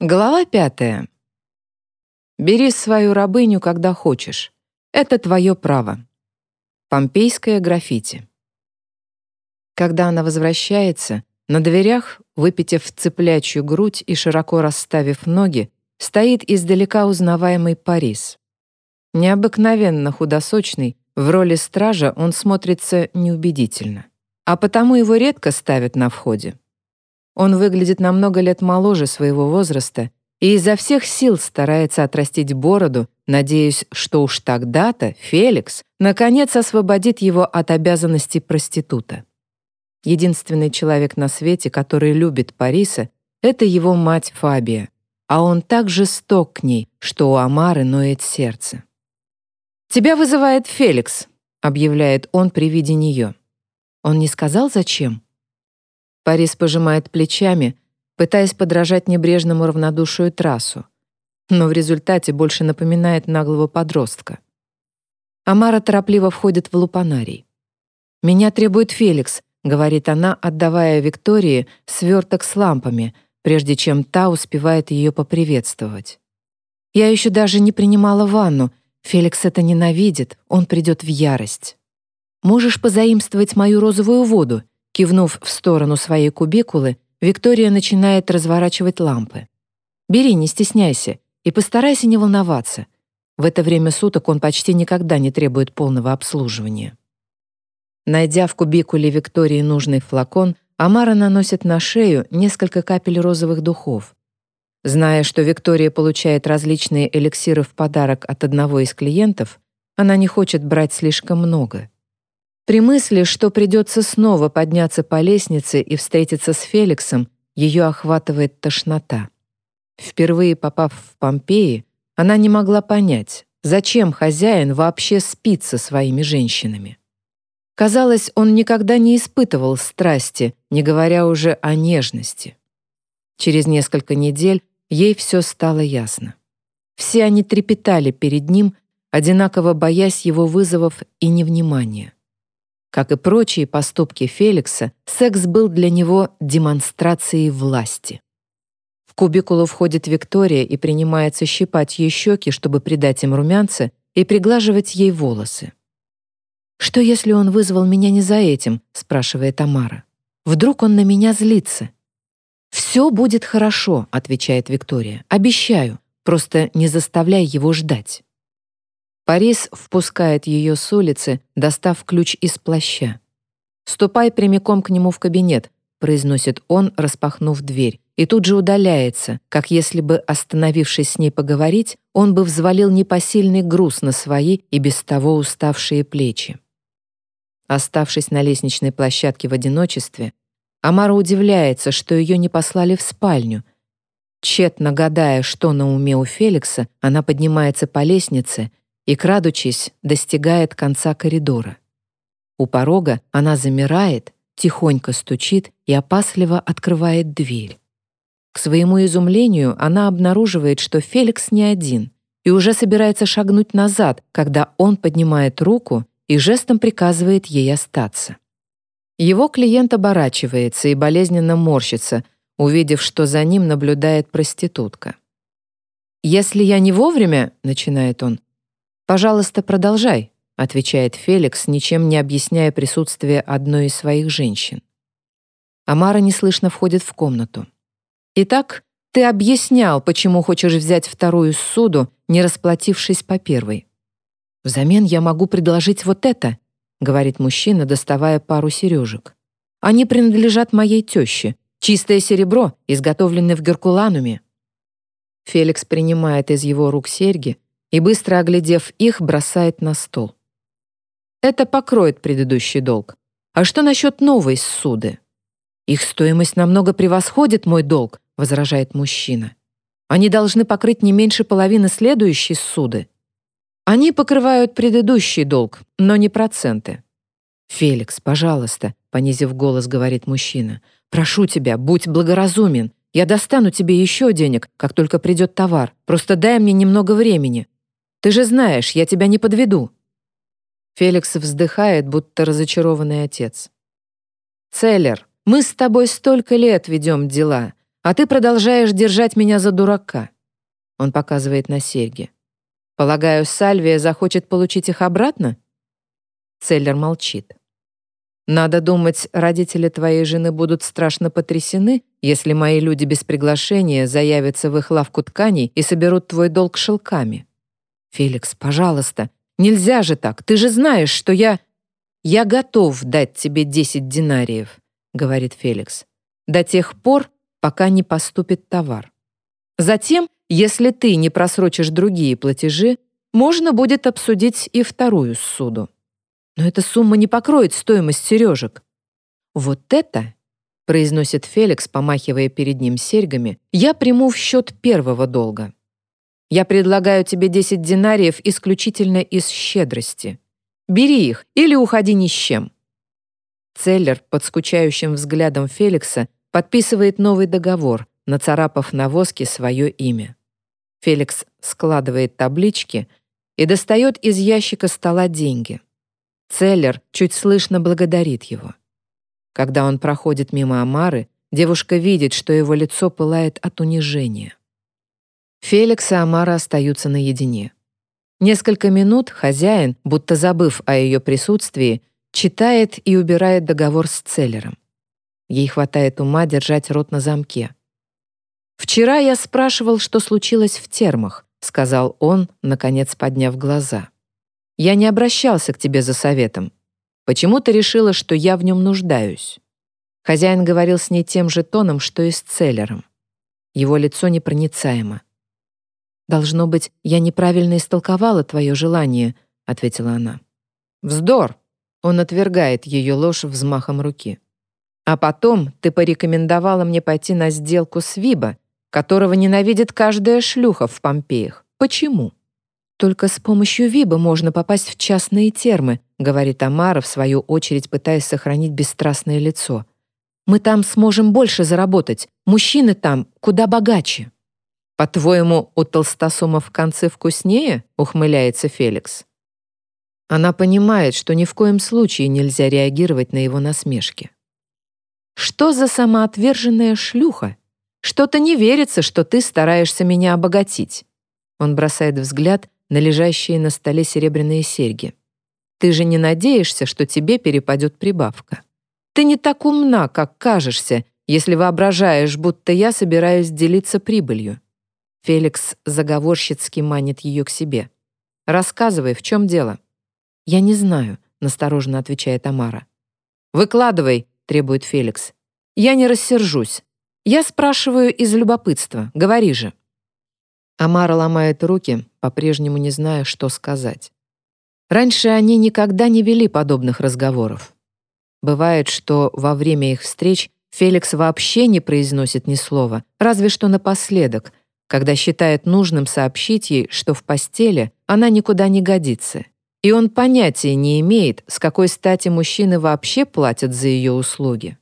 Глава пятая. Бери свою рабыню, когда хочешь. Это твое право. Помпейское граффити. Когда она возвращается, на дверях, выпитив цыплячью грудь и широко расставив ноги, стоит издалека узнаваемый Парис. Необыкновенно худосочный, в роли стража он смотрится неубедительно. А потому его редко ставят на входе. Он выглядит на много лет моложе своего возраста и изо всех сил старается отрастить бороду, надеясь, что уж тогда-то Феликс наконец освободит его от обязанностей проститута. Единственный человек на свете, который любит Париса, это его мать Фабия, а он так жесток к ней, что у Амары ноет сердце. «Тебя вызывает Феликс», — объявляет он при виде нее. Он не сказал, зачем? Парис пожимает плечами, пытаясь подражать небрежному равнодушию трассу, но в результате больше напоминает наглого подростка. Амара торопливо входит в лупанарий. «Меня требует Феликс», — говорит она, отдавая Виктории сверток с лампами, прежде чем та успевает ее поприветствовать. «Я еще даже не принимала ванну. Феликс это ненавидит, он придет в ярость. Можешь позаимствовать мою розовую воду, Кивнув в сторону своей кубикулы, Виктория начинает разворачивать лампы. «Бери, не стесняйся, и постарайся не волноваться. В это время суток он почти никогда не требует полного обслуживания». Найдя в кубикуле Виктории нужный флакон, Амара наносит на шею несколько капель розовых духов. Зная, что Виктория получает различные эликсиры в подарок от одного из клиентов, она не хочет брать слишком много. При мысли, что придется снова подняться по лестнице и встретиться с Феликсом, ее охватывает тошнота. Впервые попав в Помпеи, она не могла понять, зачем хозяин вообще спит со своими женщинами. Казалось, он никогда не испытывал страсти, не говоря уже о нежности. Через несколько недель ей все стало ясно. Все они трепетали перед ним, одинаково боясь его вызовов и невнимания. Как и прочие поступки Феликса, секс был для него демонстрацией власти. В кубикулу входит Виктория и принимается щипать ей щеки, чтобы придать им румянца, и приглаживать ей волосы. «Что, если он вызвал меня не за этим?» — спрашивает Тамара. «Вдруг он на меня злится?» «Все будет хорошо», — отвечает Виктория. «Обещаю. Просто не заставляй его ждать». Парис впускает ее с улицы, достав ключ из плаща. «Ступай прямиком к нему в кабинет», — произносит он, распахнув дверь, и тут же удаляется, как если бы, остановившись с ней поговорить, он бы взвалил непосильный груз на свои и без того уставшие плечи. Оставшись на лестничной площадке в одиночестве, Амара удивляется, что ее не послали в спальню. Тщетно гадая, что на уме у Феликса, она поднимается по лестнице и, крадучись, достигает конца коридора. У порога она замирает, тихонько стучит и опасливо открывает дверь. К своему изумлению она обнаруживает, что Феликс не один и уже собирается шагнуть назад, когда он поднимает руку и жестом приказывает ей остаться. Его клиент оборачивается и болезненно морщится, увидев, что за ним наблюдает проститутка. «Если я не вовремя», — начинает он, «Пожалуйста, продолжай», — отвечает Феликс, ничем не объясняя присутствие одной из своих женщин. Амара неслышно входит в комнату. «Итак, ты объяснял, почему хочешь взять вторую суду, не расплатившись по первой. Взамен я могу предложить вот это», — говорит мужчина, доставая пару сережек. «Они принадлежат моей теще. Чистое серебро, изготовленное в Геркулануме». Феликс принимает из его рук серьги, и, быстро оглядев их, бросает на стол. Это покроет предыдущий долг. А что насчет новой суды? Их стоимость намного превосходит мой долг, возражает мужчина. Они должны покрыть не меньше половины следующей суды. Они покрывают предыдущий долг, но не проценты. «Феликс, пожалуйста», — понизив голос, говорит мужчина, «прошу тебя, будь благоразумен. Я достану тебе еще денег, как только придет товар. Просто дай мне немного времени. Ты же знаешь, я тебя не подведу». Феликс вздыхает, будто разочарованный отец. «Целлер, мы с тобой столько лет ведем дела. а ты продолжаешь держать меня за дурака». Он показывает на серьги. «Полагаю, Сальвия захочет получить их обратно?» Целлер молчит. «Надо думать, родители твоей жены будут страшно потрясены, если мои люди без приглашения заявятся в их лавку тканей и соберут твой долг шелками. Феликс, пожалуйста, нельзя же так, ты же знаешь, что я...» «Я готов дать тебе десять динариев», — говорит Феликс, «до тех пор, пока не поступит товар. Затем, если ты не просрочишь другие платежи, можно будет обсудить и вторую суду. Но эта сумма не покроет стоимость сережек. Вот это, произносит Феликс, помахивая перед ним серьгами, я приму в счет первого долга. Я предлагаю тебе 10 динариев исключительно из щедрости. Бери их или уходи ни с чем. Целлер под скучающим взглядом Феликса подписывает новый договор, нацарапав на воске свое имя. Феликс складывает таблички и достает из ящика стола деньги. Целлер чуть слышно благодарит его. Когда он проходит мимо Амары, девушка видит, что его лицо пылает от унижения. Феликс и Амара остаются наедине. Несколько минут хозяин, будто забыв о ее присутствии, читает и убирает договор с Целлером. Ей хватает ума держать рот на замке. «Вчера я спрашивал, что случилось в термах», — сказал он, наконец подняв глаза. «Я не обращался к тебе за советом. Почему ты решила, что я в нем нуждаюсь?» Хозяин говорил с ней тем же тоном, что и с Целлером. Его лицо непроницаемо. «Должно быть, я неправильно истолковала твое желание», — ответила она. «Вздор!» — он отвергает ее ложь взмахом руки. А потом ты порекомендовала мне пойти на сделку с Виба, которого ненавидит каждая шлюха в Помпеях. Почему? Только с помощью Виба можно попасть в частные термы, говорит Амара, в свою очередь пытаясь сохранить бесстрастное лицо. Мы там сможем больше заработать. Мужчины там куда богаче. По-твоему, у толстосума в конце вкуснее? ухмыляется Феликс. Она понимает, что ни в коем случае нельзя реагировать на его насмешки. Что за самоотверженная шлюха? Что-то не верится, что ты стараешься меня обогатить. Он бросает взгляд на лежащие на столе серебряные серьги. Ты же не надеешься, что тебе перепадет прибавка. Ты не так умна, как кажешься, если воображаешь, будто я собираюсь делиться прибылью. Феликс заговорщицки манит ее к себе. Рассказывай, в чем дело? Я не знаю, настороженно отвечает Тамара. Выкладывай, требует Феликс. «Я не рассержусь. Я спрашиваю из любопытства. Говори же». Амара ломает руки, по-прежнему не зная, что сказать. Раньше они никогда не вели подобных разговоров. Бывает, что во время их встреч Феликс вообще не произносит ни слова, разве что напоследок, когда считает нужным сообщить ей, что в постели она никуда не годится, и он понятия не имеет, с какой стати мужчины вообще платят за ее услуги.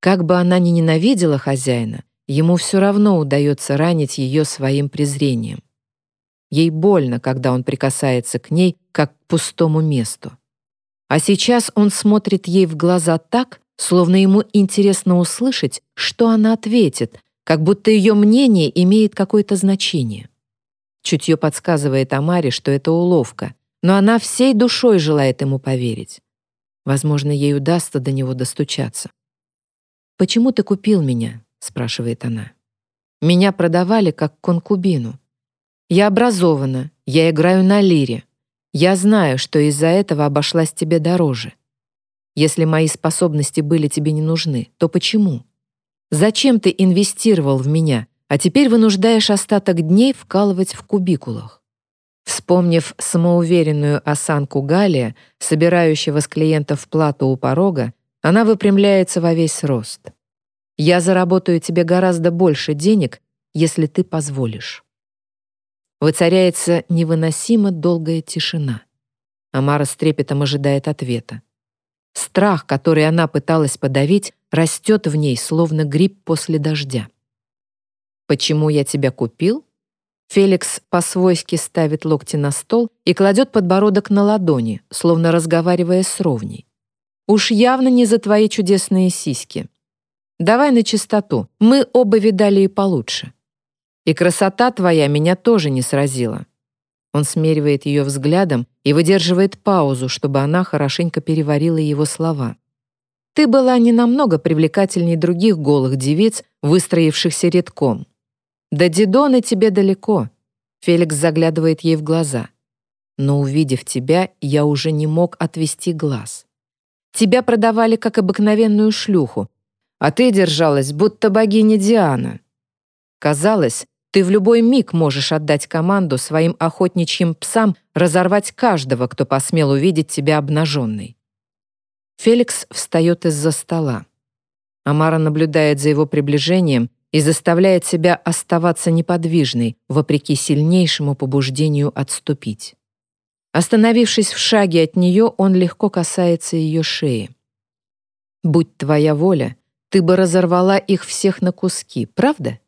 Как бы она ни ненавидела хозяина, ему все равно удается ранить ее своим презрением. Ей больно, когда он прикасается к ней, как к пустому месту. А сейчас он смотрит ей в глаза так, словно ему интересно услышать, что она ответит, как будто ее мнение имеет какое-то значение. Чутье подсказывает Амаре, что это уловка, но она всей душой желает ему поверить. Возможно, ей удастся до него достучаться. «Почему ты купил меня?» — спрашивает она. «Меня продавали как конкубину. Я образована, я играю на лире. Я знаю, что из-за этого обошлась тебе дороже. Если мои способности были тебе не нужны, то почему? Зачем ты инвестировал в меня, а теперь вынуждаешь остаток дней вкалывать в кубикулах? Вспомнив самоуверенную осанку Галия, собирающего с клиентов плату у порога, она выпрямляется во весь рост. «Я заработаю тебе гораздо больше денег, если ты позволишь». Воцаряется невыносимо долгая тишина. Амара с трепетом ожидает ответа. Страх, который она пыталась подавить, растет в ней, словно гриб после дождя. «Почему я тебя купил?» Феликс по-свойски ставит локти на стол и кладет подбородок на ладони, словно разговаривая с ровней. «Уж явно не за твои чудесные сиськи. Давай на чистоту, мы оба видали и получше. И красота твоя меня тоже не сразила». Он смеривает ее взглядом и выдерживает паузу, чтобы она хорошенько переварила его слова. «Ты была не намного привлекательней других голых девиц, выстроившихся редком. До Дидоны тебе далеко». Феликс заглядывает ей в глаза. «Но увидев тебя, я уже не мог отвести глаз. Тебя продавали как обыкновенную шлюху, а ты держалась, будто богиня Диана. Казалось, ты в любой миг можешь отдать команду своим охотничьим псам разорвать каждого, кто посмел увидеть тебя обнаженной. Феликс встает из-за стола. Амара наблюдает за его приближением и заставляет себя оставаться неподвижной, вопреки сильнейшему побуждению отступить. Остановившись в шаге от нее, он легко касается ее шеи. «Будь твоя воля, ты бы разорвала их всех на куски, правда?»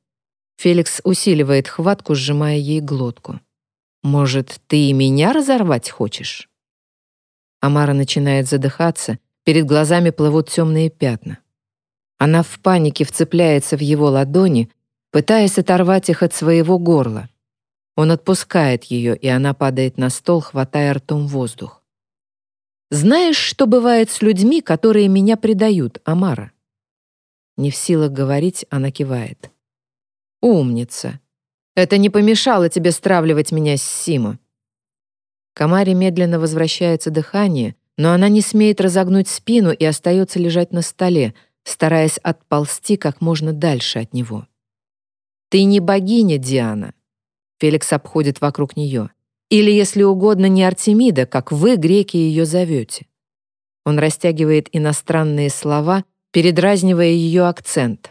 Феликс усиливает хватку, сжимая ей глотку. «Может, ты и меня разорвать хочешь?» Амара начинает задыхаться, перед глазами плывут темные пятна. Она в панике вцепляется в его ладони, пытаясь оторвать их от своего горла. Он отпускает ее, и она падает на стол, хватая ртом воздух. «Знаешь, что бывает с людьми, которые меня предают, Амара?» Не в силах говорить, она кивает. Умница. Это не помешало тебе стравливать меня с Сима. Камаре медленно возвращается дыхание, но она не смеет разогнуть спину и остается лежать на столе, стараясь отползти как можно дальше от него. «Ты не богиня, Диана!» Феликс обходит вокруг нее. «Или, если угодно, не Артемида, как вы, греки, ее зовете». Он растягивает иностранные слова, передразнивая ее акцент.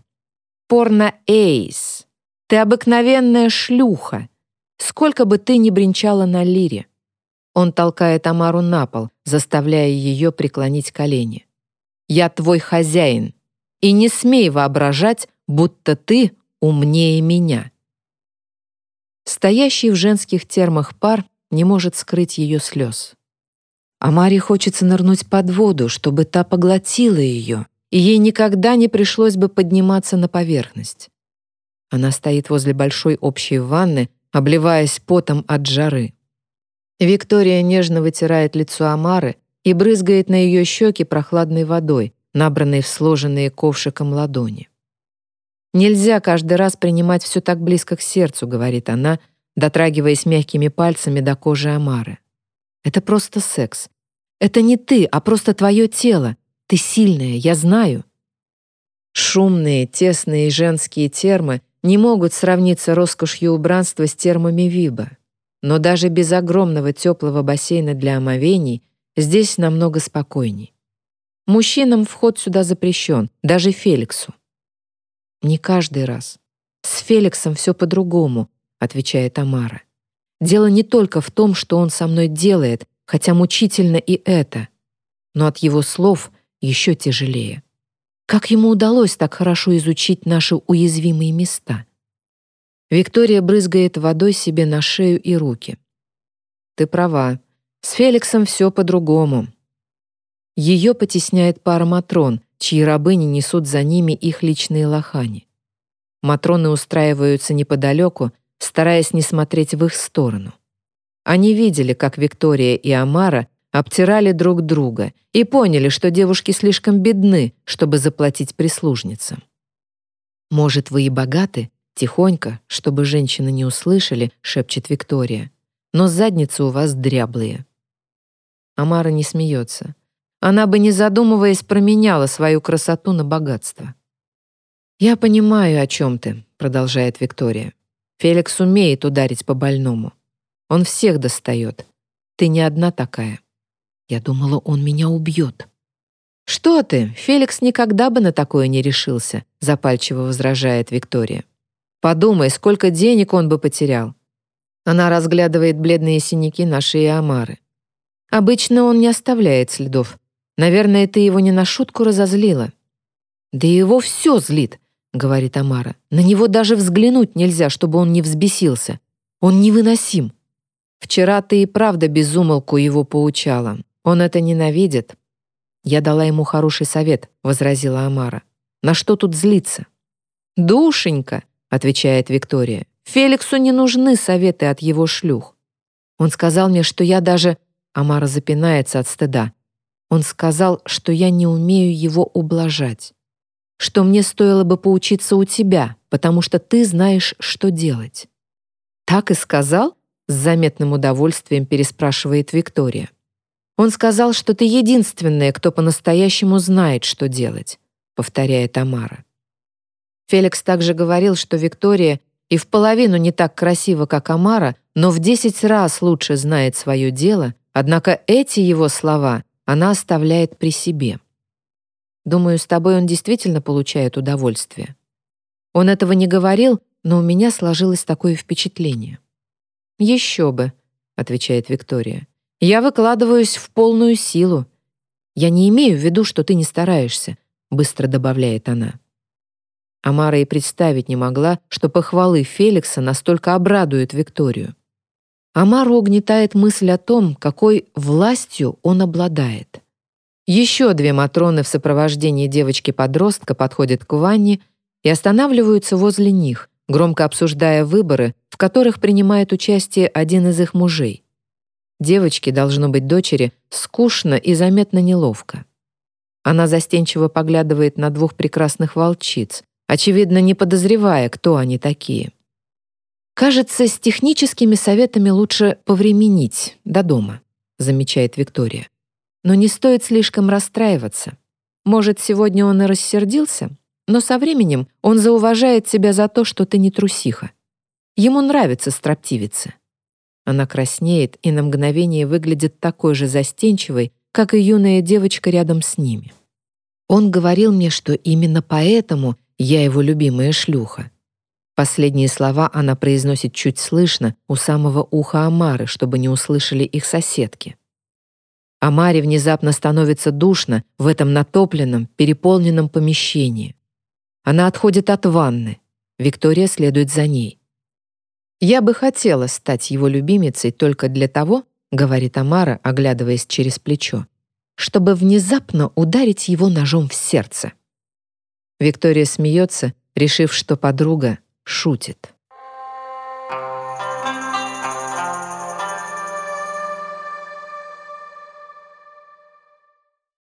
«Порно-эйс!» Ты обыкновенная шлюха. Сколько бы ты ни бренчала на лире. Он толкает Амару на пол, заставляя ее преклонить колени. Я твой хозяин, и не смей воображать, будто ты умнее меня. Стоящий в женских термах пар не может скрыть ее слез. Амаре хочется нырнуть под воду, чтобы та поглотила ее, и ей никогда не пришлось бы подниматься на поверхность. Она стоит возле большой общей ванны, обливаясь потом от жары. Виктория нежно вытирает лицо Амары и брызгает на ее щеки прохладной водой, набранной в сложенные ковшиком ладони. «Нельзя каждый раз принимать все так близко к сердцу», — говорит она, дотрагиваясь мягкими пальцами до кожи Амары. «Это просто секс. Это не ты, а просто твое тело. Ты сильная, я знаю». Шумные, тесные женские термы не могут сравниться роскошью убранства с термами Виба. Но даже без огромного теплого бассейна для омовений здесь намного спокойней. Мужчинам вход сюда запрещен, даже Феликсу. «Не каждый раз. С Феликсом все по-другому», — отвечает Амара. «Дело не только в том, что он со мной делает, хотя мучительно и это, но от его слов еще тяжелее. Как ему удалось так хорошо изучить наши уязвимые места? Виктория брызгает водой себе на шею и руки. Ты права. С Феликсом все по-другому. Ее потесняет пара Матрон, чьи рабыни несут за ними их личные лохани. Матроны устраиваются неподалеку, стараясь не смотреть в их сторону. Они видели, как Виктория и Амара обтирали друг друга и поняли, что девушки слишком бедны, чтобы заплатить прислужницам. «Может, вы и богаты?» Тихонько, чтобы женщины не услышали, шепчет Виктория. «Но задницы у вас дряблые». Амара не смеется. Она бы, не задумываясь, променяла свою красоту на богатство. «Я понимаю, о чем ты», — продолжает Виктория. «Феликс умеет ударить по больному. Он всех достает. Ты не одна такая». Я думала, он меня убьет. «Что ты? Феликс никогда бы на такое не решился», запальчиво возражает Виктория. «Подумай, сколько денег он бы потерял». Она разглядывает бледные синяки на шее Амары. «Обычно он не оставляет следов. Наверное, ты его не на шутку разозлила». «Да его все злит», — говорит Амара. «На него даже взглянуть нельзя, чтобы он не взбесился. Он невыносим. Вчера ты и правда безумолку его поучала. Он это ненавидит. Я дала ему хороший совет, возразила Амара. На что тут злиться? «Душенька», — отвечает Виктория, «Феликсу не нужны советы от его шлюх. Он сказал мне, что я даже...» Амара запинается от стыда. Он сказал, что я не умею его ублажать. Что мне стоило бы поучиться у тебя, потому что ты знаешь, что делать. «Так и сказал?» — с заметным удовольствием переспрашивает Виктория. «Он сказал, что ты единственная, кто по-настоящему знает, что делать», — повторяет Тамара. Феликс также говорил, что Виктория и в половину не так красива, как Амара, но в десять раз лучше знает свое дело, однако эти его слова она оставляет при себе. Думаю, с тобой он действительно получает удовольствие. Он этого не говорил, но у меня сложилось такое впечатление. «Еще бы», — отвечает Виктория. «Я выкладываюсь в полную силу. Я не имею в виду, что ты не стараешься», — быстро добавляет она. Амара и представить не могла, что похвалы Феликса настолько обрадуют Викторию. Амару угнетает мысль о том, какой властью он обладает. Еще две Матроны в сопровождении девочки-подростка подходят к ванне и останавливаются возле них, громко обсуждая выборы, в которых принимает участие один из их мужей. Девочке, должно быть дочери, скучно и заметно неловко. Она застенчиво поглядывает на двух прекрасных волчиц, очевидно, не подозревая, кто они такие. «Кажется, с техническими советами лучше повременить до дома», замечает Виктория. «Но не стоит слишком расстраиваться. Может, сегодня он и рассердился, но со временем он зауважает себя за то, что ты не трусиха. Ему нравится строптивиться». Она краснеет и на мгновение выглядит такой же застенчивой, как и юная девочка рядом с ними. Он говорил мне, что именно поэтому я его любимая шлюха. Последние слова она произносит чуть слышно у самого уха Амары, чтобы не услышали их соседки. Амаре внезапно становится душно в этом натопленном, переполненном помещении. Она отходит от ванны. Виктория следует за ней. «Я бы хотела стать его любимицей только для того, — говорит Амара, оглядываясь через плечо, — чтобы внезапно ударить его ножом в сердце. Виктория смеется, решив, что подруга шутит.